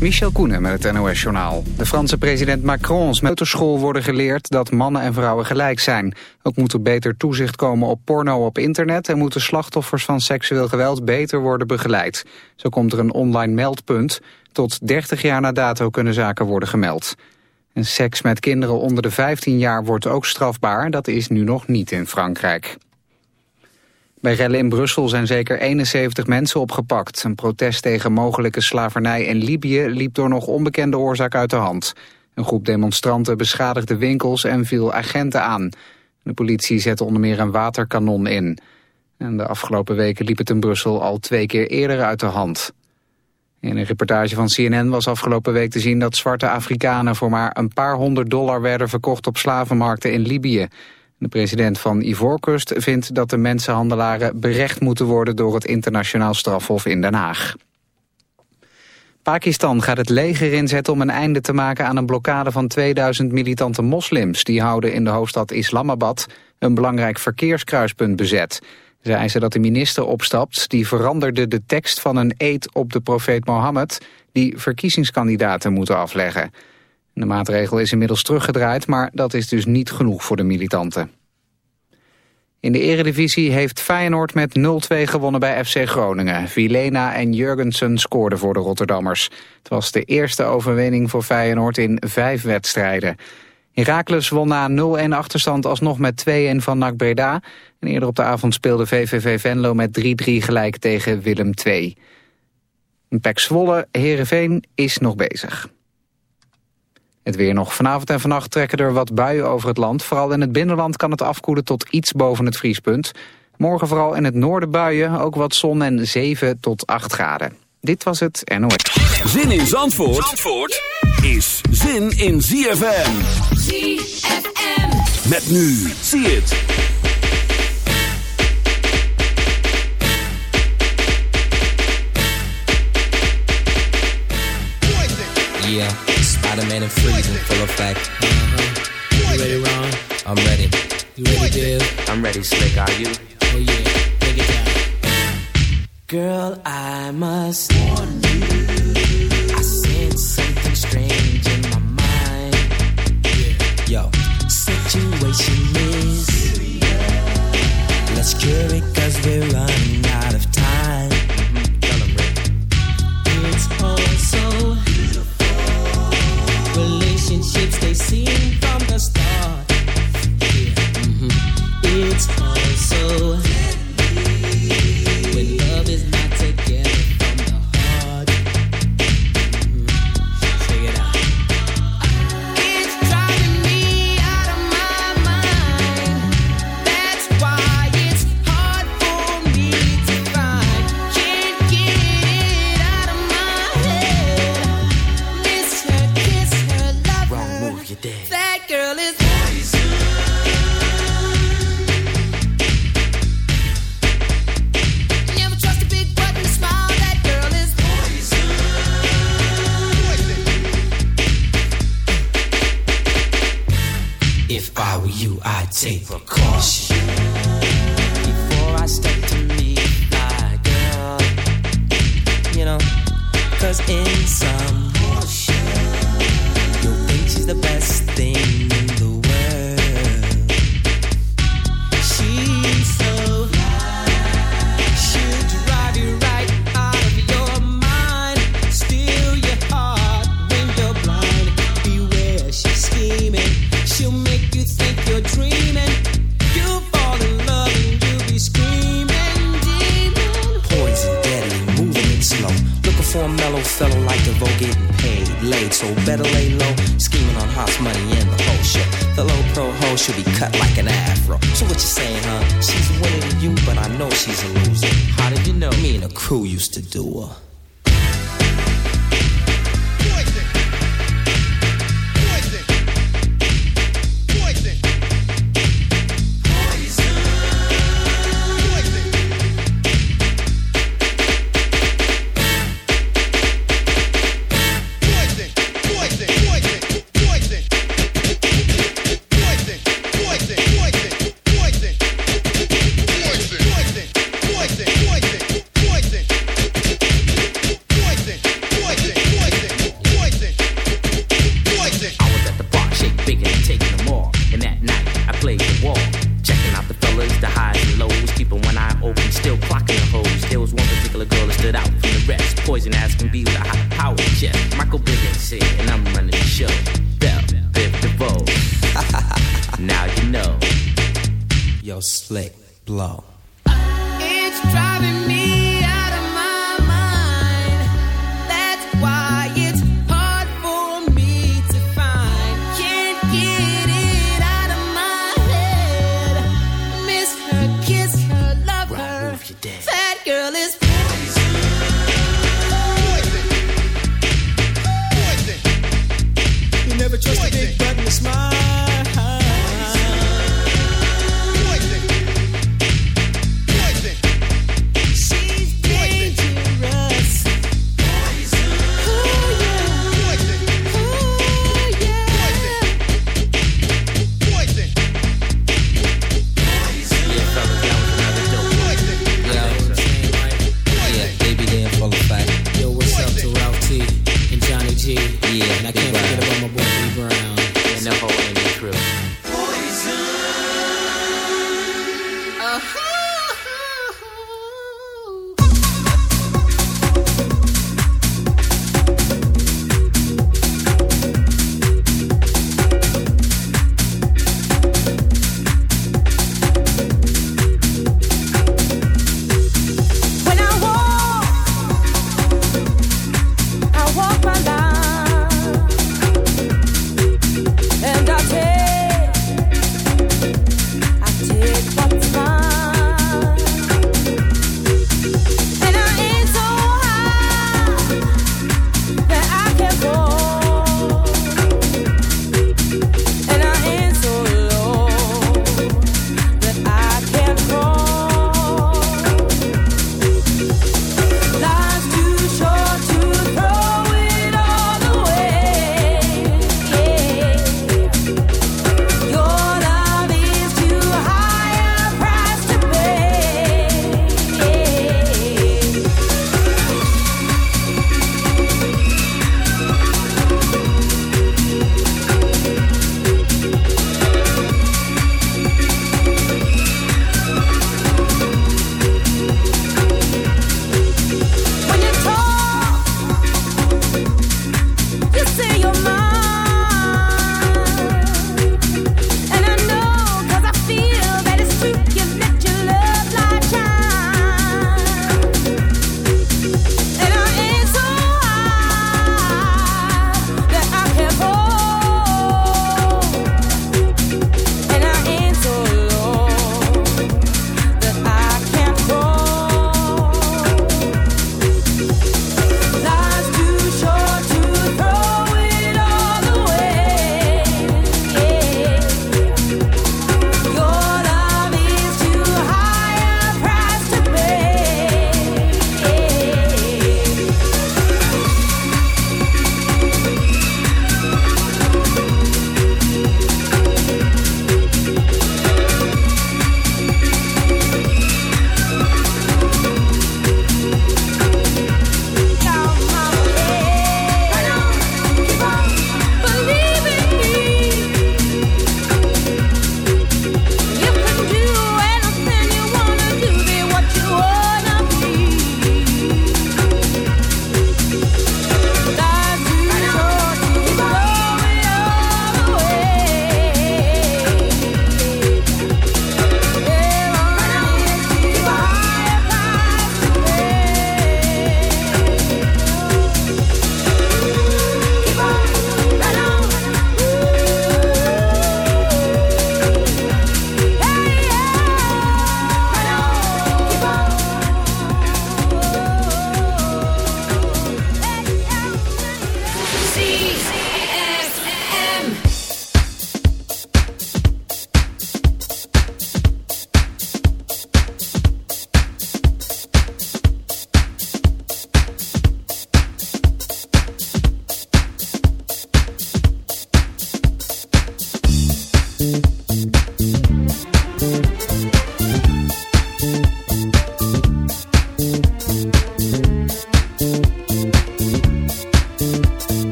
Michel Koenen met het NOS-journaal. De Franse president Macron's school worden geleerd dat mannen en vrouwen gelijk zijn. Ook moet er beter toezicht komen op porno op internet... en moeten slachtoffers van seksueel geweld beter worden begeleid. Zo komt er een online meldpunt. Tot 30 jaar na dato kunnen zaken worden gemeld. En seks met kinderen onder de 15 jaar wordt ook strafbaar. Dat is nu nog niet in Frankrijk. Bij rellen in Brussel zijn zeker 71 mensen opgepakt. Een protest tegen mogelijke slavernij in Libië liep door nog onbekende oorzaak uit de hand. Een groep demonstranten beschadigde winkels en viel agenten aan. De politie zette onder meer een waterkanon in. En de afgelopen weken liep het in Brussel al twee keer eerder uit de hand. In een reportage van CNN was afgelopen week te zien dat zwarte Afrikanen voor maar een paar honderd dollar werden verkocht op slavenmarkten in Libië. De president van Ivoorkust vindt dat de mensenhandelaren berecht moeten worden door het internationaal strafhof in Den Haag. Pakistan gaat het leger inzetten om een einde te maken aan een blokkade van 2000 militante moslims. Die houden in de hoofdstad Islamabad een belangrijk verkeerskruispunt bezet. Ze eisen dat de minister opstapt. Die veranderde de tekst van een eed op de profeet Mohammed... die verkiezingskandidaten moeten afleggen. De maatregel is inmiddels teruggedraaid, maar dat is dus niet genoeg voor de militanten. In de eredivisie heeft Feyenoord met 0-2 gewonnen bij FC Groningen. Vilena en Jurgensen scoorden voor de Rotterdammers. Het was de eerste overwinning voor Feyenoord in vijf wedstrijden. Heracles won na 0-1 achterstand alsnog met 2-1 van NAC Breda. En eerder op de avond speelde VVV Venlo met 3-3 gelijk tegen Willem II. Pek Zwolle, Heerenveen is nog bezig. Het weer nog. Vanavond en vannacht trekken er wat buien over het land. Vooral in het binnenland kan het afkoelen tot iets boven het vriespunt. Morgen vooral in het noorden buien, ook wat zon en 7 tot 8 graden. Dit was het NOS. Zin in Zandvoort, Zandvoort is zin in ZFM. ZFM. Met nu, zie het. Yeah. Spider-Man freezing, full effect. Uh-huh. You ready, Ron? I'm ready. You ready, Dave? I'm ready, Slick. Are you? Oh yeah, take it down. Girl, I must warn you. I sense something strange in my mind. Yeah. Yo. Situation is. Let's cure it cause we're running out of time. Take precaution. Before I step to meet my girl, you know, cause in some you'll think she's the best thing used to do her.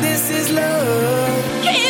This is love.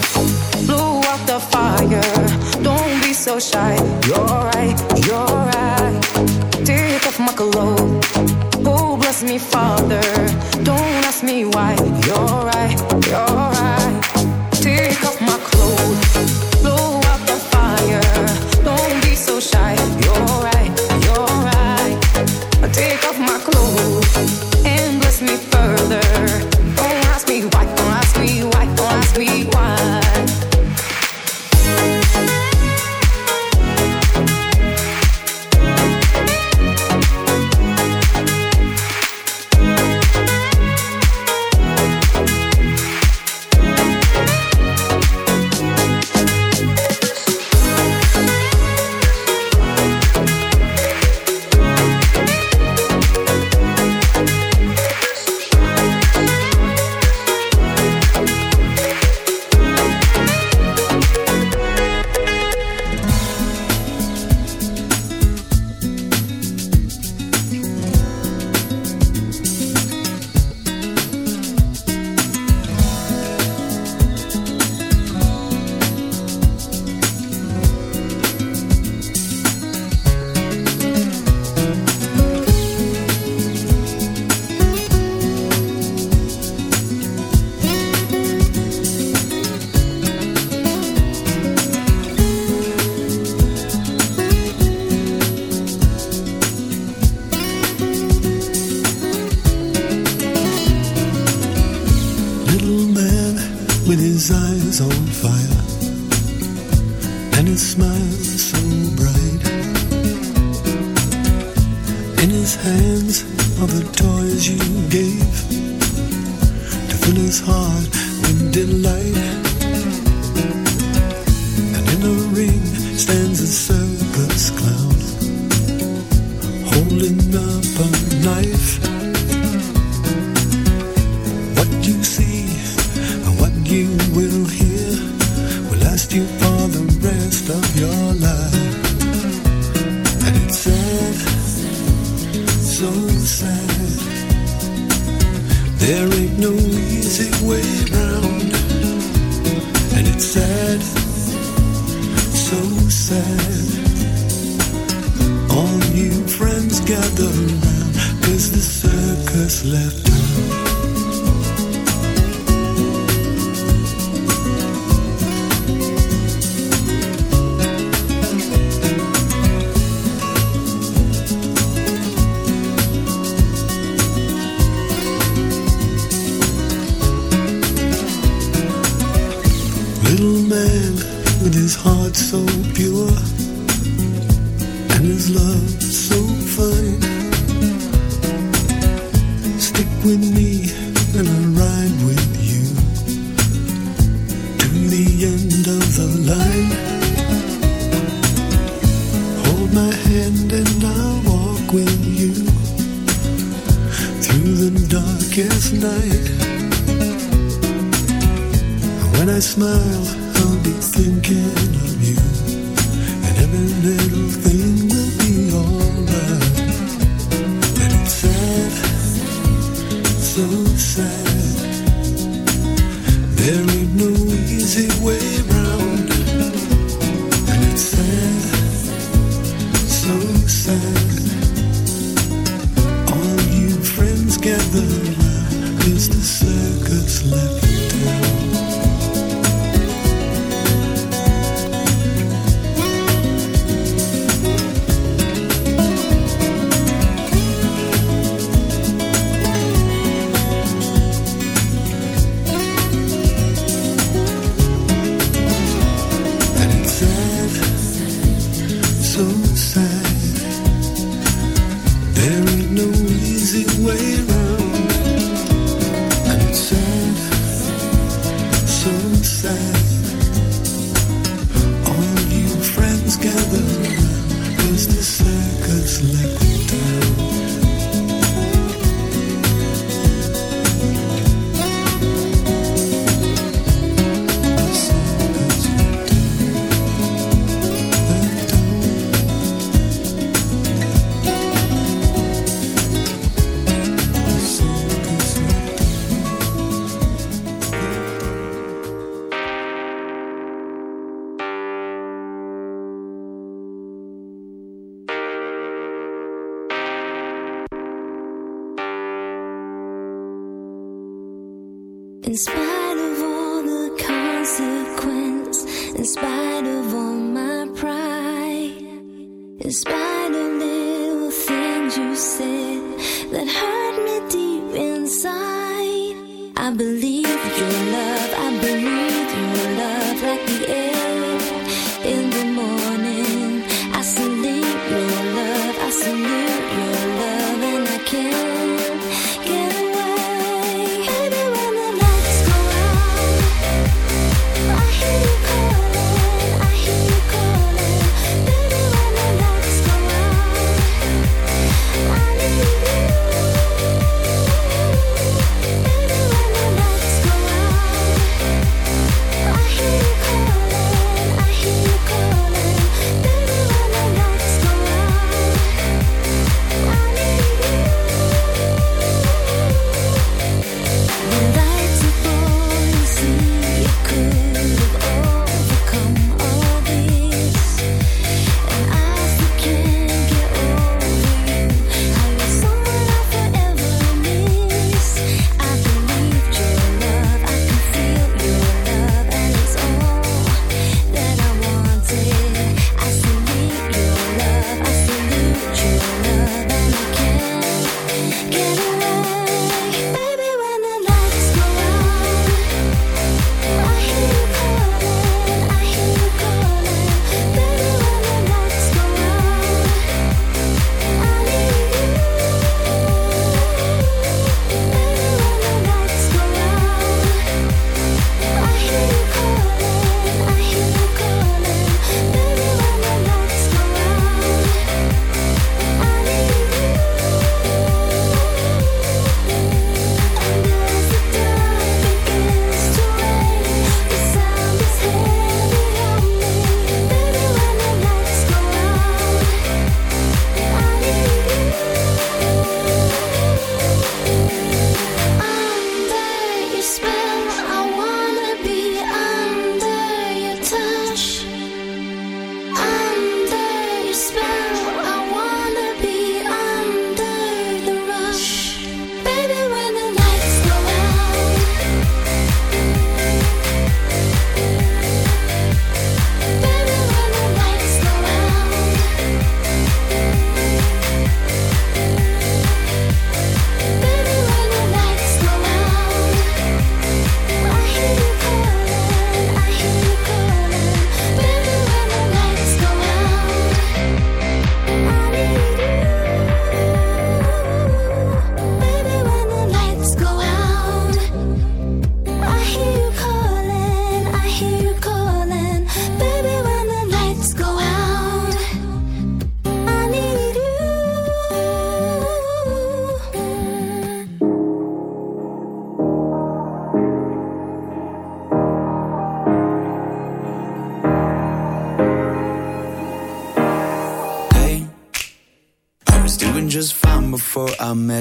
heart with delight. And in the ring stands a circus clown Holding up a knife. What you see and what you nasıl sen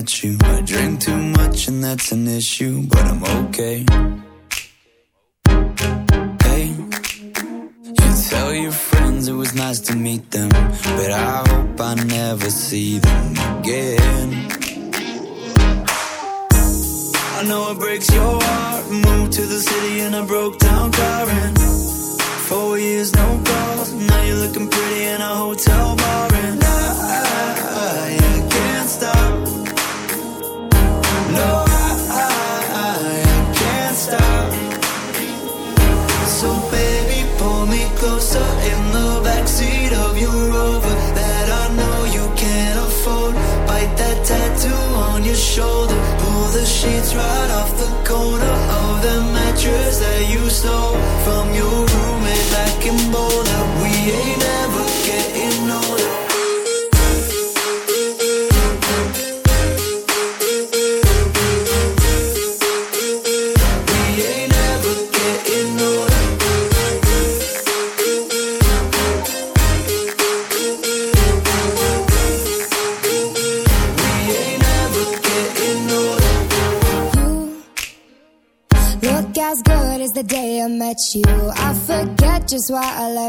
you. pictures that you stole from your.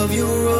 of your own.